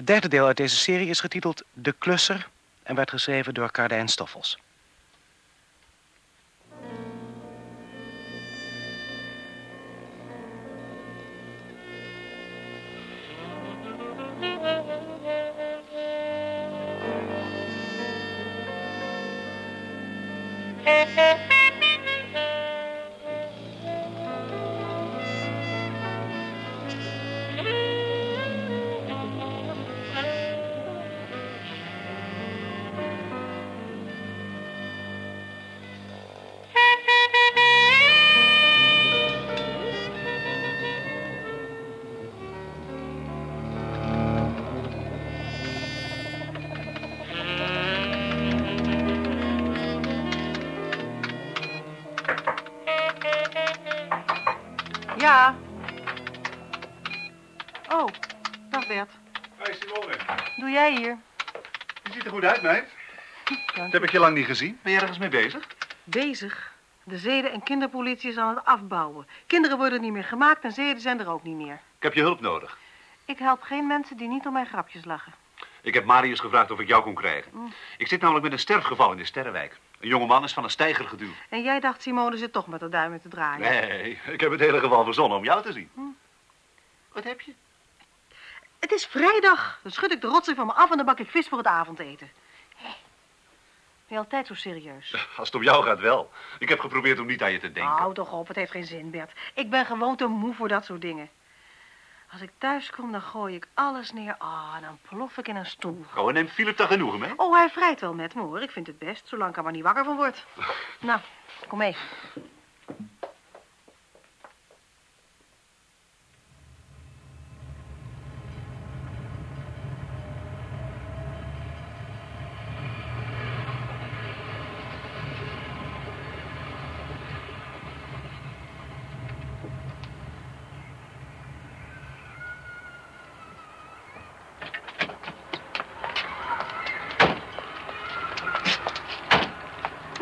Het derde deel uit deze serie is getiteld De Klusser en werd geschreven door Kardijn Stoffels. goed uit, meid. Dat heb ik je lang niet gezien. Ben jij ergens mee bezig? Bezig. De zeden- en kinderpolitie is aan het afbouwen. Kinderen worden niet meer gemaakt en zeden zijn er ook niet meer. Ik heb je hulp nodig. Ik help geen mensen die niet om mijn grapjes lachen. Ik heb Marius gevraagd of ik jou kon krijgen. Ik zit namelijk met een sterfgeval in de Sterrenwijk. Een jongeman is van een steiger geduwd. En jij dacht Simone zit toch met de duimen te draaien. Nee, ik heb het hele geval verzonnen om jou te zien. Wat heb je? Het is vrijdag. Dan schud ik de rotzooi van me af en dan bak ik vis voor het avondeten. Hé. Ben je altijd zo serieus? Als het om jou gaat wel. Ik heb geprobeerd om niet aan je te denken. Hou toch op, het heeft geen zin, Bert. Ik ben gewoon te moe voor dat soort dingen. Als ik thuis kom, dan gooi ik alles neer. Ah, en dan plof ik in een stoel. Oh, en neemt Philip daar genoegen mee? Oh, hij vrijt wel met me, hoor. Ik vind het best, zolang ik er maar niet wakker van word. nou, kom mee.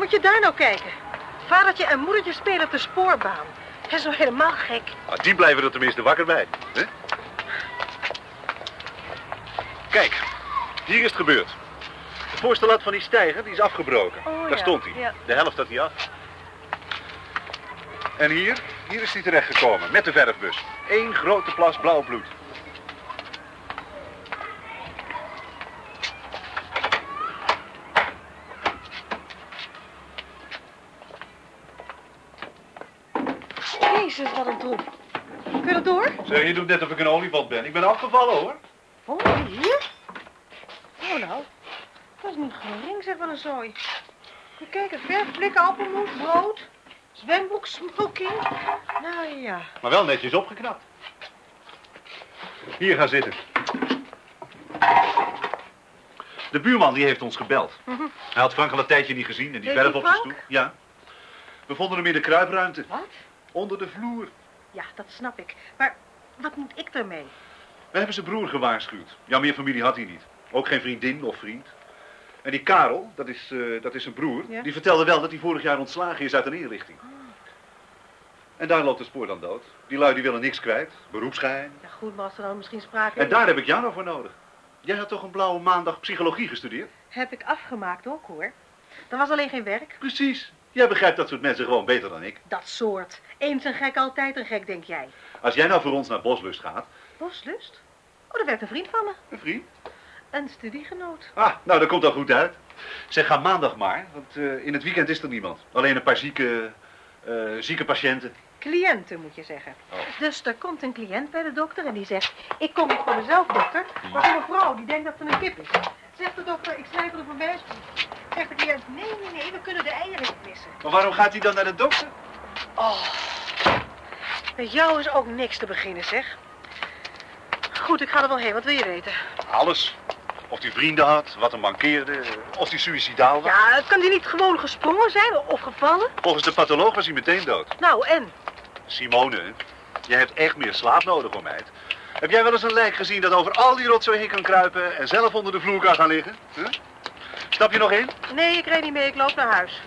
Moet je daar nou kijken? Vadertje en moedertje spelen op de spoorbaan. Dat is nou helemaal gek. Ah, die blijven er tenminste wakker bij. Hè? Kijk, hier is het gebeurd. De voorste lat van die steiger die is afgebroken. Oh, Daar ja, stond hij. ja. De helft had hij af. En hier, hier is hij terechtgekomen met de verfbus. Eén grote plas blauw bloed. Jezus, wat een troep. Kun je dat door? Zeg, je doet net of ik een olifant ben. Ik ben afgevallen hoor. Oh, hier? Oh, nou. Dat is niet gering, zeg, wat een zooi. Je kijken, verf, blikken, appelmoes, brood, zwembroek, smoking. Nou ja. Maar wel netjes opgeknapt. Hier, ga zitten. De buurman die heeft ons gebeld. Mhm. Hij had Frank al een tijdje niet gezien en die verf op de stoep. Ja. We vonden hem in de kruipruimte. Wat? Onder de vloer. Ja, dat snap ik. Maar wat moet ik ermee? We hebben zijn broer gewaarschuwd. Ja, meer familie had hij niet. Ook geen vriendin of vriend. En die Karel, dat is, eh, dat is zijn broer, Ja. die vertelde wel dat hij vorig jaar ontslagen is uit een inrichting. En daar loopt het spoor dan dood. Die lui die willen niks kwijt. Beroepsgeheim. Ja, goed, maar als er dan misschien sprake En daar heb ik jou nou voor nodig. Jij had toch een blauwe maandag psychologie gestudeerd? Heb ik afgemaakt ook, hoor. Er was alleen geen werk. Precies. Jij begrijpt dat soort mensen gewoon beter dan ik. Dat soort. Eens een gek, altijd een gek, denk jij. Als jij nou voor ons naar Boslust gaat, Boslust? Oh, daar werkt een vriend van me. een vriend. Een studiegenoot. Ah, nou, dat komt al goed uit. Zeg, ga maandag maar, want eh, in het weekend is er niemand. Alleen een paar zieke, eh, zieke patiënten. Cliënten, moet je zeggen. Oh. Dus er komt een cliënt bij de dokter en die zegt... Ik kom niet voor mezelf, dokter, maar voor een vrouw die denkt dat ze een kip is. Zegt de dokter, ik schrijf er een verwijsbrief. Zegt de cliënt, nee, nee, nee, we kunnen de eieren niet missen. Maar waarom gaat hij dan naar de dokter? Oh, met jou is ook niks te beginnen, zeg. Goed, ik ga er wel heen. Wat wil je weten? Alles. Of hij vrienden had, wat hem mankeerde, of hij suïcidaal was. Ja, kan die niet gewoon gesprongen zijn of gevallen? Volgens de patholoog was hij meteen dood. Nou, en? Simone, jij hebt echt meer slaap nodig, hoor meid. Heb jij wel eens een lijk gezien dat over al die rotzooi heen kan kruipen en zelf onder de vloer kan gaan liggen? Huh? Stap je nog in? Nee, ik rijd niet mee. Ik loop naar huis.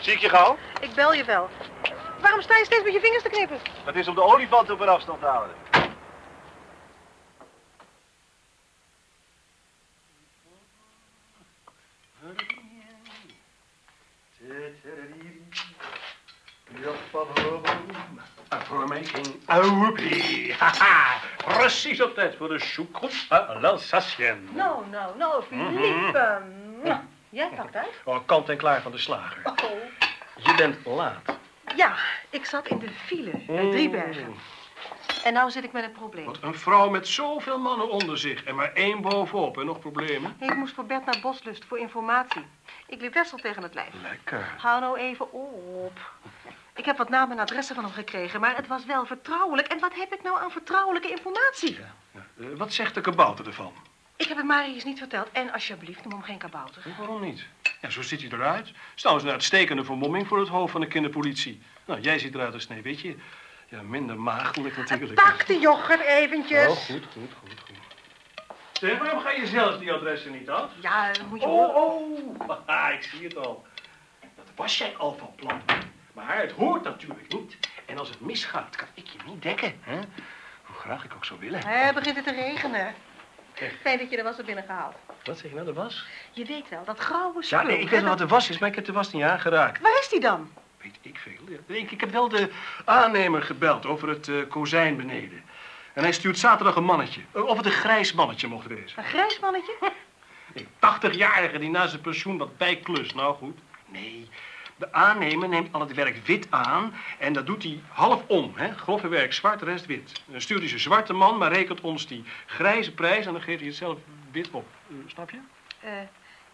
Zie ik je gauw? Ik bel je wel. Waarom sta je steeds met je vingers te knippen? Dat is om de olifanten op een afstand te houden. Formation Aoubi. Haha, precies op tijd voor de choucroute à l'Alsacienne. No, no, no, Philippe. Mhm. Jij pakt uit. Oh, kant en klaar van de slager. Oh. Je bent laat. Ja, ik zat in de file bij Driebergen. En nou zit ik met een probleem. Wat een vrouw met zoveel mannen onder zich en maar één bovenop en nog problemen. Ik moest voor Bert naar Boslust voor informatie. Ik liep Wessel tegen het lijf. Lekker. Hou nou even op. Ik heb wat namen en adressen van hem gekregen, maar het was wel vertrouwelijk. En wat heb ik nou aan vertrouwelijke informatie? Ja, eh, wat zegt de kabouter ervan? Ik heb het Marius niet verteld. En alsjeblieft, noem hem geen kabouter. Waarom niet? Ja, zo ziet hij eruit. Het is trouwens een uitstekende vermomming voor het hoofd van de kinderpolitie. Nou, jij ziet eruit als Sneeuwwitje. Ja, minder maagdelijk natuurlijk. Pak de yoghurt eventjes. Oh, goed, goed, goed, goed. Zeg, waarom ga je zelf die adressen niet af? Ja, moet je Oh, oh, haha, ik zie het al. Dat was jij al van plan. Maar het hoort natuurlijk niet. En als het misgaat, kan ik je niet dekken. Hè? Hoe graag ik ook zou willen. Hè, begint het te regenen. Fijn dat je de was er binnen gehaald. Wat zeg je nou, de was? Je weet wel, dat grauwe spul. Ja, nee, ik weet wel wat de was is, maar ik heb de was niet aangeraakt. Waar is die dan? Weet ik veel. Ja. Ik, ik heb wel de aannemer gebeld over het eh, kozijn beneden. En hij stuurt zaterdag een mannetje. Eh, Of het een grijs mannetje mocht wezen. Een grijs mannetje? Een 80-jarige die na zijn pensioen wat bijklus. Nou goed. Nee. De aannemer neemt al het werk wit aan en dat doet hij half om. Hè? Grove werk zwart, rest wit. Dan stuurt hij zijn zwarte man, maar rekent ons die grijze prijs en dan geeft hij het zelf wit op. Eh, snap je? Eh,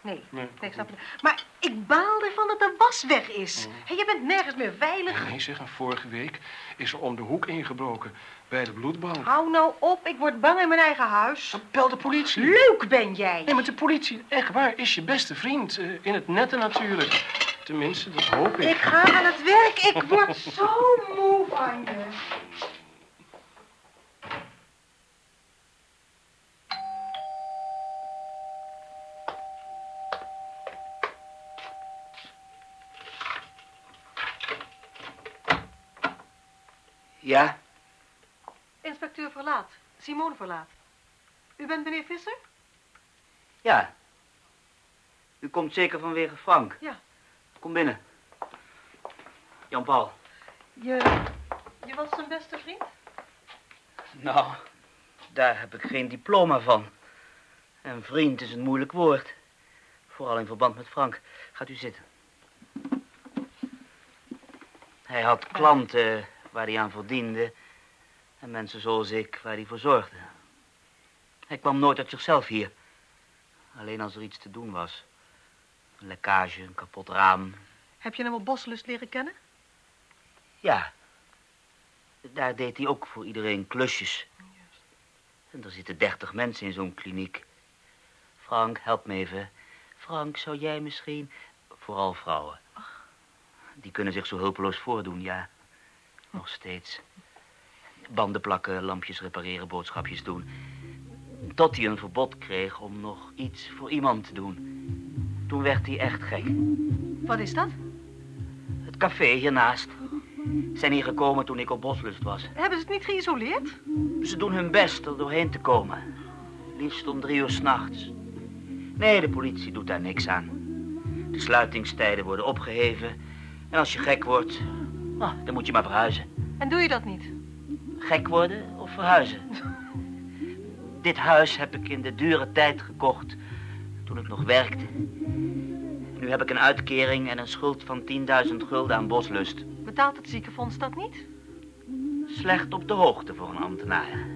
nee. Nee. Snap het. Maar ik baal ervan dat de was weg is. Hé, je bent nergens meer veilig. Nee, zeg, en vorige week is er om de hoek ingebroken bij de bloedbank. Hou nou op, ik word bang in mijn eigen huis. Dan bel de politie. Leuk ben jij. Nee, maar de politie, echt waar, is je beste vriend. eh, in het nette natuurlijk. Tenminste, dat hoop ik. Ik ga aan het werk. Ik word zo moe van je. Ja, Inspecteur Verlaat. Simone Verlaat. U bent meneer Visser? ja. U komt zeker vanwege Frank. Ja. Kom binnen. Jan-Paul. Je, je was zijn beste vriend? Nou, daar heb ik geen diploma van. En vriend is een moeilijk woord. Vooral in verband met Frank. Gaat u zitten. Hij had klanten waar hij aan verdiende. En mensen zoals ik waar hij voor zorgde. Hij kwam nooit uit zichzelf hier. Alleen als er iets te doen was. Een lekkage, een kapot raam. Heb je hem op Boslust leren kennen? Ja. Daar deed hij ook voor iedereen klusjes. En er zitten dertig mensen in zo'n kliniek. Frank, help me even. Frank, zou jij misschien... Vooral vrouwen. Die kunnen zich zo hulpeloos voordoen, ja. Nog steeds. Banden plakken, lampjes repareren, boodschapjes doen. Tot hij een verbod kreeg om nog iets voor iemand te doen. Toen werd hij echt gek. Wat is dat? Het café hiernaast. Zijn hier gekomen toen ik op Boslust was. Hebben ze het niet geïsoleerd? Ze doen hun best er doorheen te komen. Liefst om drie uur s'nachts. Nee, de politie doet daar niks aan. De sluitingstijden worden opgeheven. En als je gek wordt, ah, dan moet je maar verhuizen. En doe je dat niet? Gek worden of verhuizen? Dit huis heb ik in de dure tijd gekocht. Toen ik nog werkte. Nu heb ik een uitkering en een schuld van 10.000 gulden aan Boslust. Betaalt het ziekenfonds dat niet? Slecht op de hoogte voor een ambtenaar.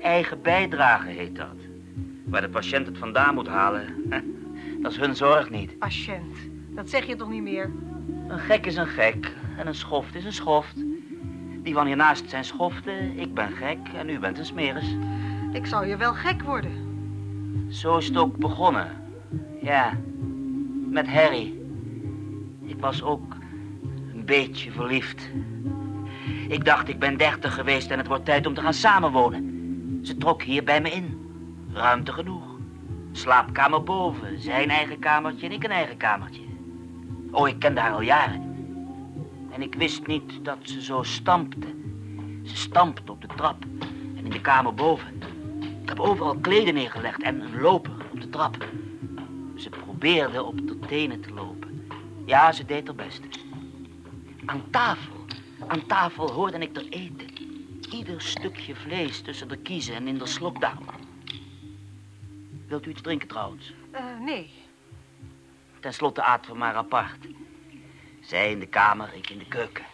Eigen bijdrage heet dat. Waar de patiënt het vandaan moet halen, dat is hun zorg niet. Patiënt. Dat zeg je toch niet meer? Een gek is een gek en een schoft is een schoft. Die van hiernaast zijn schoften, ik ben gek en u bent een smeris. Ik zou je wel gek worden. Zo is het ook begonnen. Ja, met Harry. Ik was ook een beetje verliefd. Ik dacht, ik ben dertig geweest en het wordt tijd om te gaan samenwonen. Ze trok hier bij me in. Ruimte genoeg. Slaapkamer boven, zijn eigen kamertje en ik een eigen kamertje. Oh, ik kende haar al jaren. En ik wist niet dat ze zo stampte. Ze stampte op de trap en in de kamer boven. Ik heb overal kleden neergelegd en een loper op de trap. Ze probeerde op de tenen te lopen. Ja, ze deed haar best. Aan tafel, aan tafel hoorde ik er eten. ieder stukje vlees tussen de kiezen en in de slokdarm. Wilt u iets drinken trouwens? Eh, nee. Ten slotte aten we maar apart. Zij in de kamer, ik in de keuken.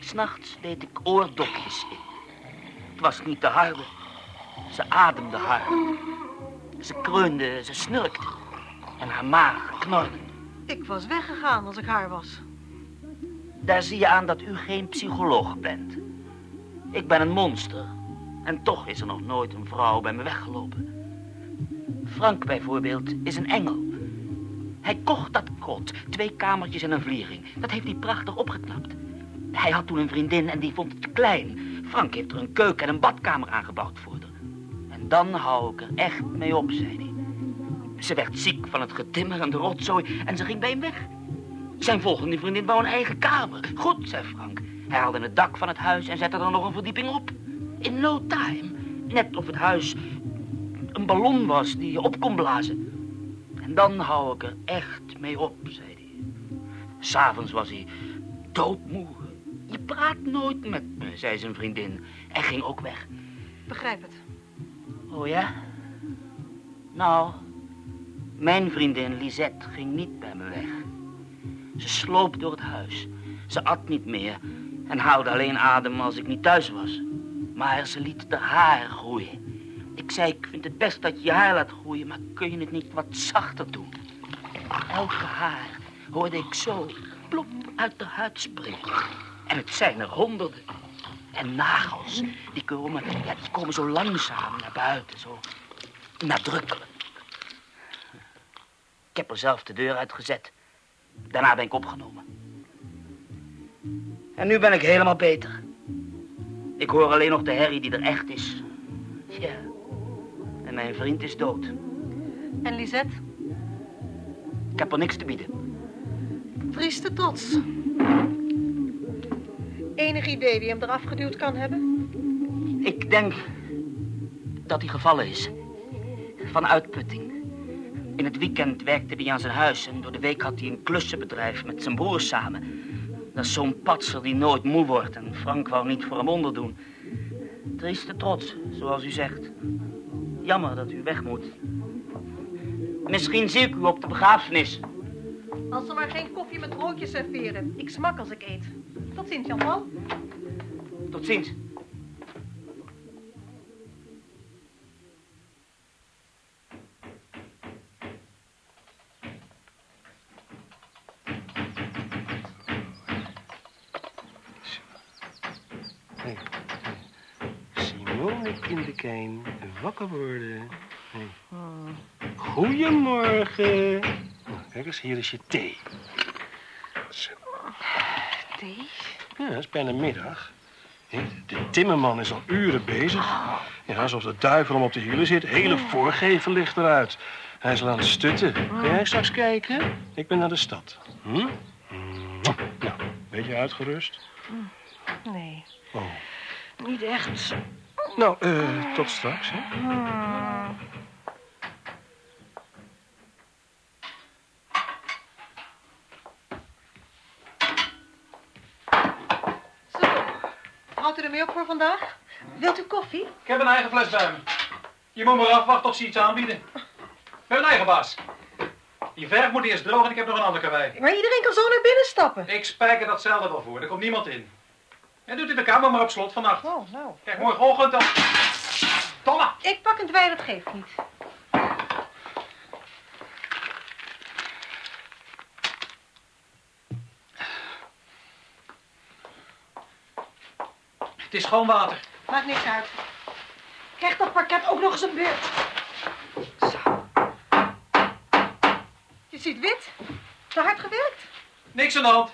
S'nachts deed ik oordopjes in. Het was niet te harde. Ze ademde hard. Ze kreunde, ze snurkte. En haar maag knorde. Ik was weggegaan als ik haar was. Daar zie je aan dat u geen psycholoog bent. Ik ben een monster. En toch is er nog nooit een vrouw bij me weggelopen. Frank bijvoorbeeld is een engel. Hij kocht dat kot, twee kamertjes en een vliering. Dat heeft hij prachtig opgeknapt. Hij had toen een vriendin en die vond het klein. Frank heeft er een keuken en een badkamer aangebouwd voor dan hou ik er echt mee op, zei hij. Ze werd ziek van het getimmer en de rotzooi en ze ging bij hem weg. Zijn volgende vriendin wou een eigen kamer. Goed, zei Frank. Hij haalde het dak van het huis en zette er nog een verdieping op. In no time. Net of het huis een ballon was die je op kon blazen. En dan hou ik er echt mee op, zei hij. S'avonds was hij doodmoe. Je praat nooit met me, zei zijn vriendin. En ging ook weg. Begrijp het. Oh ja? Nou, mijn vriendin Lisette ging niet bij me weg. Ze sloop door het huis. Ze at niet meer en haalde alleen adem als ik niet thuis was. Maar ze liet de haar groeien. Ik zei, ik vind het best dat je je haar laat groeien, maar kun je het niet wat zachter doen? Elke haar hoorde ik zo plop uit de huid springen. En het zijn er honderden. En nagels, die komen, ja, die komen zo langzaam naar buiten, zo nadrukkelijk. Ik heb er zelf de deur uitgezet. Daarna ben ik opgenomen. En nu ben ik helemaal beter. Ik hoor alleen nog de herrie die er echt is. Ja. En mijn vriend is dood. En Lisette? Ik heb er niks te bieden. Trieste trots. Enig idee wie hem eraf geduwd kan hebben? Ik denk dat hij gevallen is. Van uitputting. In het weekend werkte hij aan zijn huis en door de week had hij een klussenbedrijf met zijn broers samen. Dat is zo'n patser die nooit moe wordt en Frank wou niet voor hem onderdoen. Trieste trots, zoals u zegt. Jammer dat u weg moet. Misschien zie ik u op de begrafenis. Als ze maar geen koffie met broodjes serveren. Ik smak als ik eet. Tot ziens, Jan-Paul. Tot ziens. Wakker worden. Nee. Goedemorgen. Kijk eens, hier is je thee. Zo. Thee? Ja, het is bijna middag. De timmerman is al uren bezig. Ja, alsof de duivel hem op de hielen zit. Hele voorgevel ligt eruit. Hij is al aan het stutten. Ga jij straks kijken? Ik ben naar de stad. Hm? Nou, beetje uitgerust? Nee, Oh. niet echt. Nou, eh, tot straks, hè? Zo, houdt u ermee op voor vandaag? Wilt u koffie? Ik heb een eigen fles bij me. Je moet maar afwachten tot ze iets aanbieden. Ik ben een eigen baas. Die verf moet eerst droog en ik heb nog een ander karwei. Maar iedereen kan zo naar binnen stappen. Ik spijker datzelfde wel voor, er komt niemand in. En doet u de kamer maar op slot vannacht. Oh, nou. Kijk, morgenochtend dan... Domme! Ik pak een dwei, dat geeft niet. Het is gewoon water. Maakt niks uit. Krijgt dat parket ook nog eens een beurt. Zo. Je ziet wit. Te hard gewerkt. Niks aan de hand.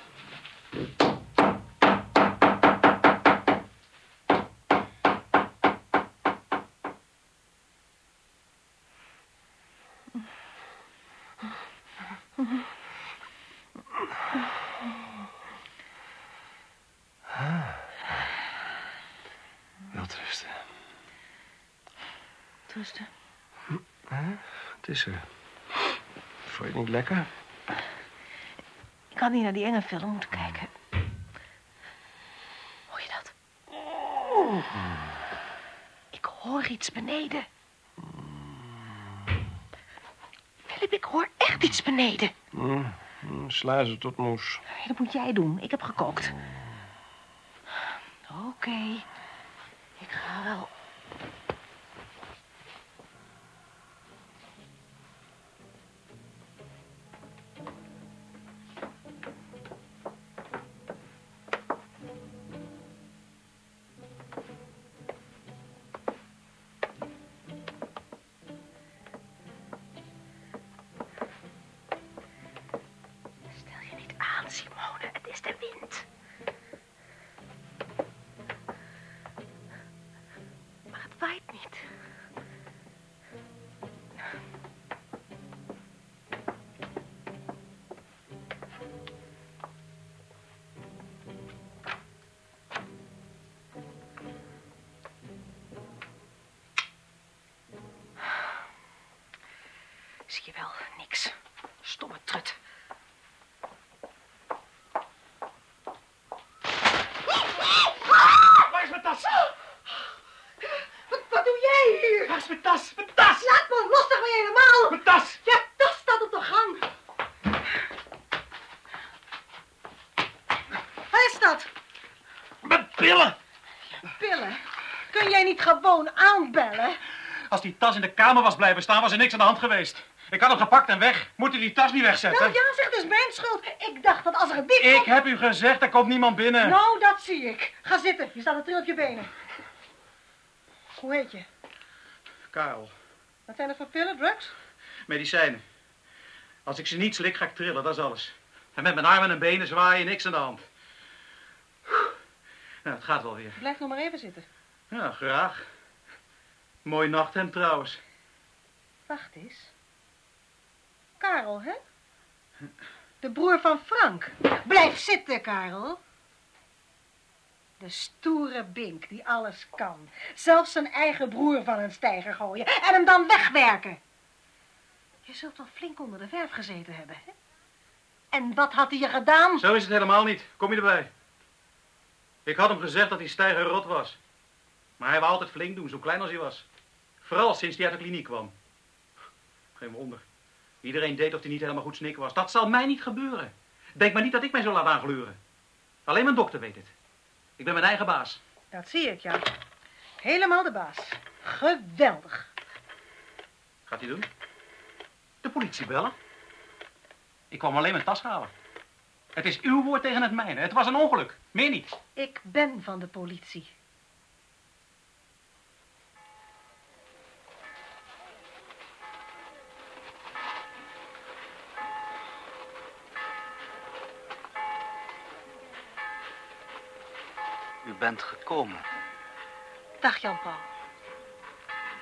Het is er. Vond je het niet lekker? Ik had niet naar die enge film moeten kijken. Hoor je dat? Ik hoor iets beneden. Philip, ik hoor echt iets beneden. Hm, Sluizen tot moes. Dat moet jij doen. Ik heb gekookt. Oké. Ik ga wel. De. Maar het waait niet. Zie je wel, niks. Stomme trut. Waar is mijn tas? Wat, wat doe jij hier? Waar is mijn tas? Mijn tas! Laat me los, toch weer helemaal. Mijn tas! Je tas staat op de gang. Waar is dat? Mijn pillen! Pillen. Kun jij niet gewoon aanbellen? Als die tas in de kamer was blijven staan, was er niks aan de hand geweest. Ik had hem gepakt en weg. Moet u die tas niet wegzetten? Nou ja, zeg, het is mijn schuld. Ik dacht dat als er een dief Ik komt- heb u gezegd, er komt niemand binnen. Nou, dat zie ik. Ga zitten. Je staat er trill op je benen. Hoe heet je? Karel, Wat zijn dat voor pillen? Drugs? medicijnen. Als ik ze niet slik, ga ik trillen, dat is alles. En met mijn armen en benen zwaaien, niks aan de hand. Nou, het gaat wel weer. Blijf nog maar even zitten. Ja, graag. Mooi nachthemd trouwens. Wacht eens. Karel, hè? De broer van Frank. Blijf zitten, Karel. De stoere Bink die alles kan. Zelfs zijn eigen broer van een steiger gooien en hem dan wegwerken. Je zult wel flink onder de verf gezeten hebben, hè? En wat had hij je gedaan? Zo is het helemaal niet. Kom je erbij? Ik had hem gezegd dat hij stijger rot was. Maar hij wou altijd flink doen, zo klein als hij was. Vooral sinds hij uit de kliniek kwam. Geen wonder. Iedereen deed of hij niet helemaal goed snikken was. Dat zal mij niet gebeuren. Denk maar niet dat ik mij zo laat aangluren. Alleen mijn dokter weet het. Ik ben mijn eigen baas. Dat zie ik, ja. Helemaal de baas. Geweldig. Gaat hij doen? De politie bellen? Ik kwam alleen mijn tas halen. Het is uw woord tegen het mijne. Het was een ongeluk. Meer niet. Ik ben van de politie. Bent gekomen. Dag Jan-Paul.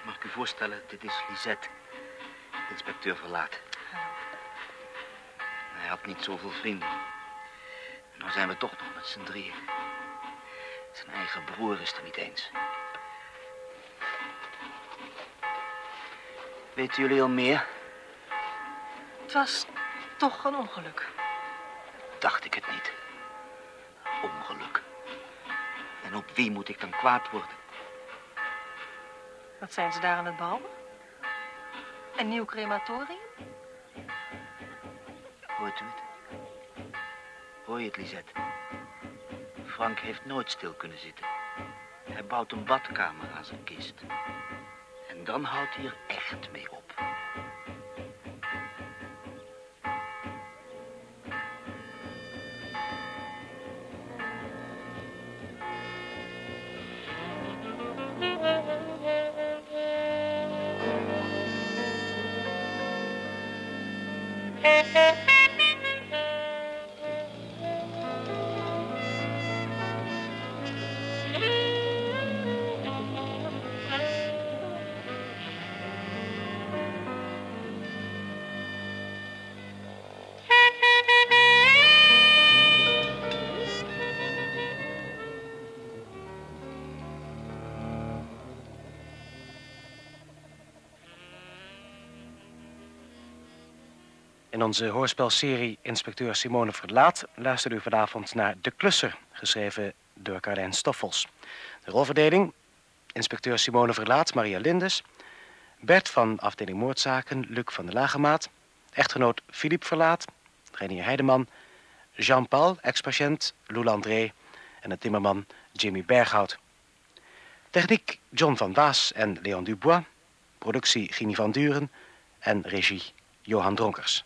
Mag ik u voorstellen, dit is Lisette, inspecteur Verlaat. Hallo. Hij had niet zoveel vrienden. Nou zijn we toch nog met z'n drieën. Zijn eigen broer is er niet eens. Weten jullie al meer? Het was toch een ongeluk. Dacht ik het niet. Ongeluk. En op wie moet ik dan kwaad worden? Wat zijn ze daar aan het bouwen? Een nieuw crematorium? Hoort u het? Hoor je het, Lisette? Frank heeft nooit stil kunnen zitten. Hij bouwt een badkamer aan zijn kist. En dan houdt hij er echt mee op. Thank you. In onze hoorspelserie Inspecteur Simone Verlaat luistert u vanavond naar De Klusser, geschreven door Carlijn Stoffels. De rolverdeling, inspecteur Simone Verlaat, Maria Lindes... Bert van afdeling moordzaken, Luc van der Lagemaat... echtgenoot Philippe Verlaat, Renier Heideman... Jean-Paul, ex-patiënt, Lou Landré en de timmerman Jimmy Berghout. Techniek John van Waas en Leon Dubois. Productie Gini van Duren en regie Johan Dronkers.